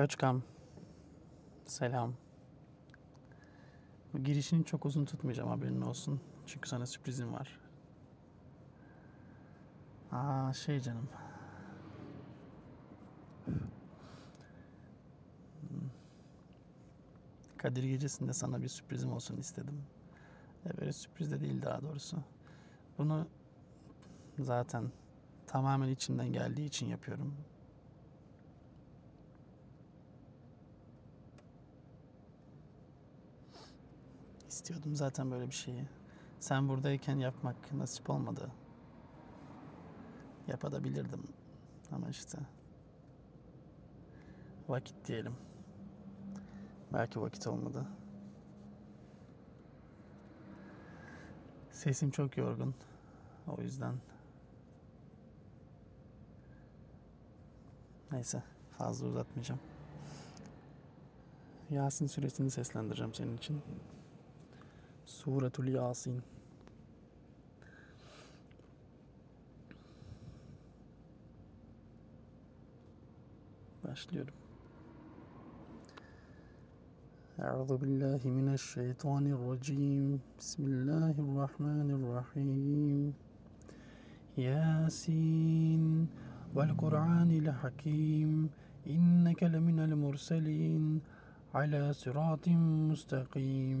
Kaçkam. Selam. Bu girişini çok uzun tutmayacağım haberin olsun. Çünkü sana sürprizim var. Aa şey canım. Kadir gecesinde sana bir sürprizim olsun istedim. Ya böyle sürpriz de değil daha doğrusu. Bunu zaten tamamen içimden geldiği için yapıyorum. İstiyordum zaten böyle bir şeyi. Sen buradayken yapmak nasip olmadı. Yapabilirdim. Ama işte vakit diyelim. Belki vakit olmadı. Sesim çok yorgun. O yüzden neyse fazla uzatmayacağım. Yasin suresini seslendireceğim senin için. Suretul Yasin. Başlıyorum. أعوذ بالله من الشيطان الرجيم بسم الله الرحمن الرحيم ياسين والقرآن الحكيم إنك لمن المرسلين على صراط مستقيم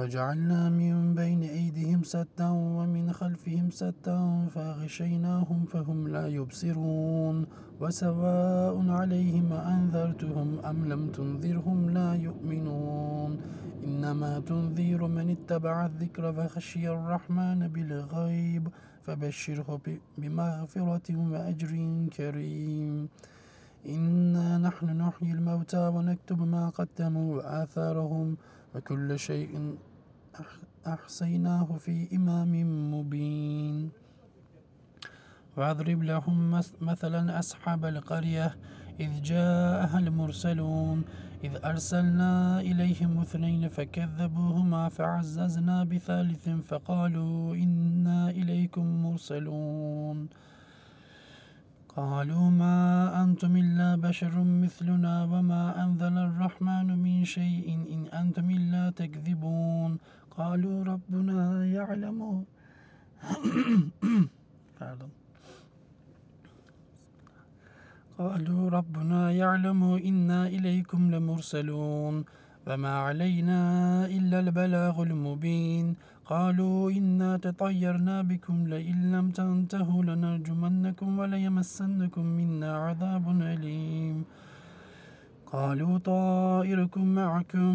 وجعلنا من بين أيديهم سدا ومن خلفهم سدا فغشيناهم فهم لا يبصرون وسواء عليهم أنذرتهم أم لم تنذرهم لا يؤمنون إنما تنذر من اتبع الذكر وخشي الرحمن بالغيب فبشره بمغفرة وأجر كريم إنا نحن نحيي الموتى ونكتب ما قدموا وآثارهم وكل شيء أحصيناه في إمام مبين. واضرب لهم مثلا أصحاب القرية إذ جاءها المرسلون إذ أرسلنا إليهم اثنين فكذبوهما فعززنا بثالث فقالوا إنا إليكم مرسلون. قالوا ما أنتم إلا بشر مثلنا وما أنزل الرحمن من شيء إن أنتم إلا تكذبون. قالوا ربنا يعلم Pardon. قالوا ربنا يعلم إنا إليكم لمرسلون وما علينا إلا البلاغ المبين قالوا إنا تطيرنا بكم لئن لم تنتهوا لنرجمنكم وليمسنكم منا عذاب أليم قالوا طائركم معكم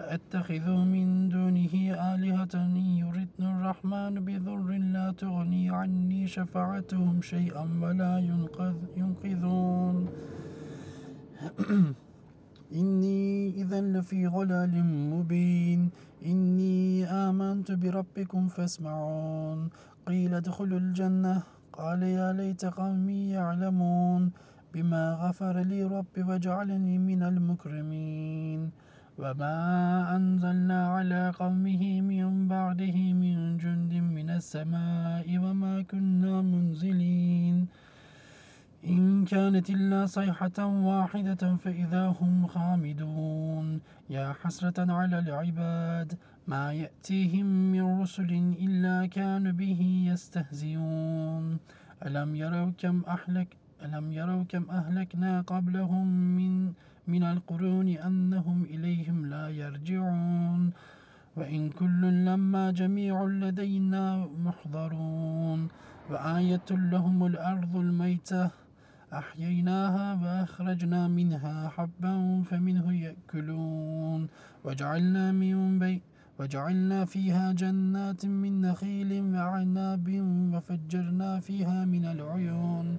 أتخذ من دونه آلهة يردن الرحمن بضر لا تغني عني شفاعتهم شيئا ولا ينقذ ينقذون. إني إذا لفي ضلال مبين. إني آمنت بربكم فاسمعون. قيل ادخلوا الجنة. قال يا ليت قومي يعلمون. بما غفر لي ربي وجعلني من المكرمين. وما أنزلنا على قومه من بعده من جند من السماء وما كنا منزلين إن كانت إلا صيحة واحدة فإذا هم خامدون يا حسرة على العباد ما يأتيهم من رسل إلا كانوا به يستهزئون ألم يروا كم أهلك ألم يروا كم أهلكنا قبلهم من من القرون أنهم إليهم لا يرجعون؟ وإن كل لما جميع لدينا محضرون. وآية لهم الأرض الميتة أحييناها وأخرجنا منها حبا فمنه يأكلون. وجعلنا من بي وجعلنا فيها جنات من نخيل وعناب وفجرنا فيها من العيون.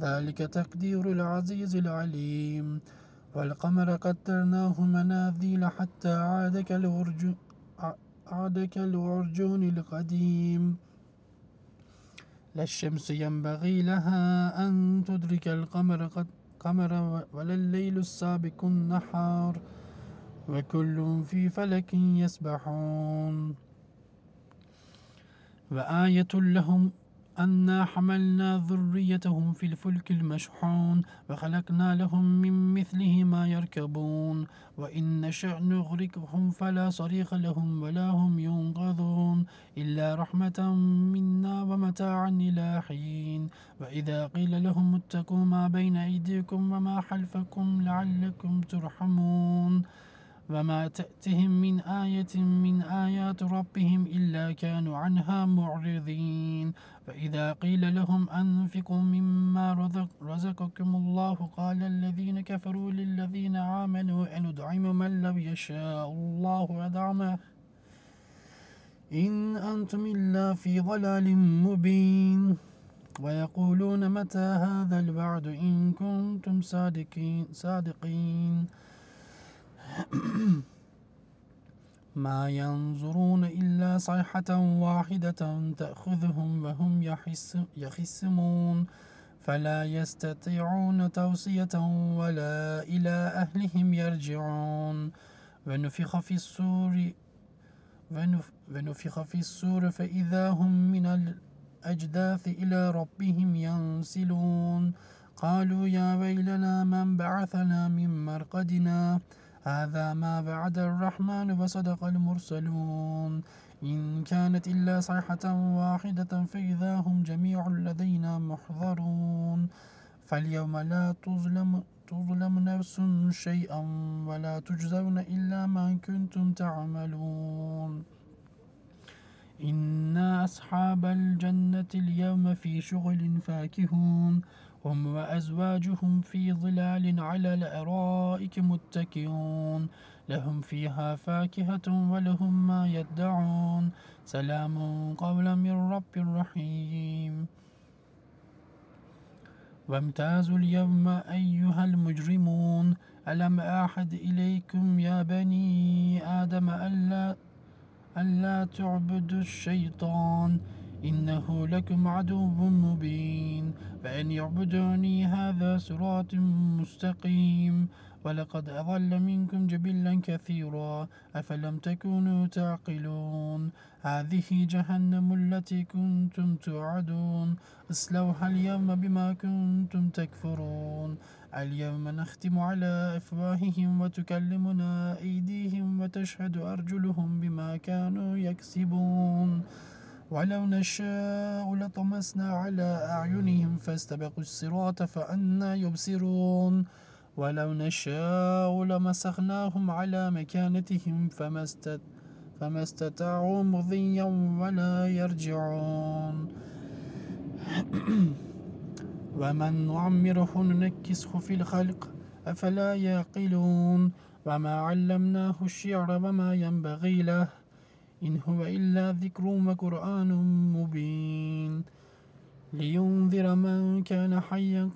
ذلك تقدير العزيز العليم. والقمر قدرناه منازل حتى عاد كالعرج عاد كالعرجون القديم. لا الشمس ينبغي لها أن تدرك القمر قد قمر ولا الليل السابق النحار. وكل في فلك يسبحون. وآية لهم أنا حملنا ذريتهم في الفلك المشحون وخلقنا لهم من مثله ما يركبون. وإن نشأ نغرقهم فلا صريخ لهم ولا هم ينقذون إلا رحمة منا ومتاعا إلى حين. وإذا قيل لهم اتقوا ما بين أيديكم وما خلفكم لعلكم ترحمون. وما تأتهم من آية من آيات ربهم إلا كانوا عنها معرضين. فإذا قيل لهم أنفقوا مما رزق رزقكم الله قال الذين كفروا للذين آمنوا أن ندعم من لو يشاء الله أدعمه. إن أنتم إلا في ضلال مبين. ويقولون متى هذا الوعد إن كنتم صادقين صادقين. ما ينظرون إلا صيحة واحدة تأخذهم وهم يحس يخسمون فلا يستطيعون توصية ولا إلى أهلهم يرجعون. ونفخ في السور ونفخ في السور فإذا هم من الأجداث إلى ربهم ينسلون. قالوا يا ويلنا من بعثنا من مرقدنا؟ هذا ما بعد الرحمن وصدق المرسلون. إن كانت إلا صيحة واحدة فإذا هم جميع لدينا محضرون. فاليوم لا تظلم تظلم نفس شيئا ولا تجزون إلا ما كنتم تعملون. إن أصحاب الجنة اليوم في شغل فاكهون. هم وأزواجهم في ظلال على الأرائك متكئون. لهم فيها فاكهة ولهم ما يدعون. سلام قولا من رب رحيم. وامتازوا اليوم أيها المجرمون. ألم أعهد إليكم يا بني آدم ألا, ألا تعبدوا الشيطان؟ إنه لكم عدو مبين. فإن يعبدوني هذا صراط مستقيم. ولقد أضل منكم جبلا كثيرا. أفلم تكونوا تعقلون؟ هذه جهنم التي كنتم توعدون. اصلوها اليوم بما كنتم تكفرون. اليوم نختم على أفواههم وتكلمنا أيديهم وتشهد أرجلهم بما كانوا يكسبون. ولو نشاء لطمسنا على أعينهم فاستبقوا الصراط فأنا يبصرون. ولو نشاء لمسخناهم على مكانتهم فما, استد فما استطاعوا مضيا ولا يرجعون. ومن نعمره ننكسه في الخلق أفلا يعقلون. وما علمناه الشعر وما ينبغي له. إن هو إلا ذكر وقرآن مبين لينذر من كان حيا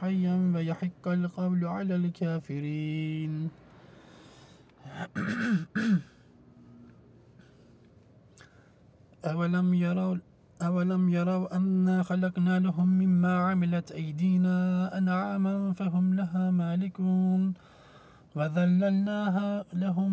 حيا ويحق القول على الكافرين. أولم يروا أولم يروا أنا خلقنا لهم مما عملت أيدينا أنعاما فهم لها مالكون وذللناها لهم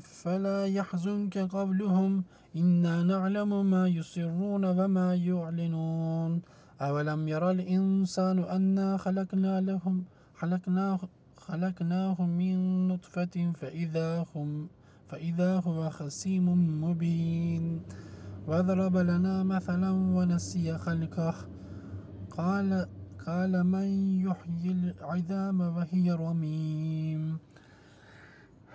فلا يحزنك قولهم إنا نعلم ما يسرون وما يعلنون. أولم يرى الإنسان أنا خلقنا لهم خلقناه خلقناه من نطفة فإذا هم فإذا هو خصيم مبين. وضرب لنا مثلا ونسي خلقه قال قال من يحيي العظام وهي رميم.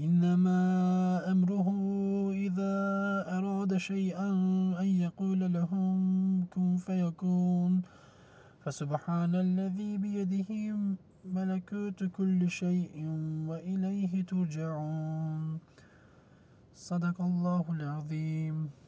إنما أمره إذا أراد شيئا أن يقول لهم كن فيكون. فسبحان الذي بيده ملكوت كل شيء وإليه ترجعون. صدق الله العظيم.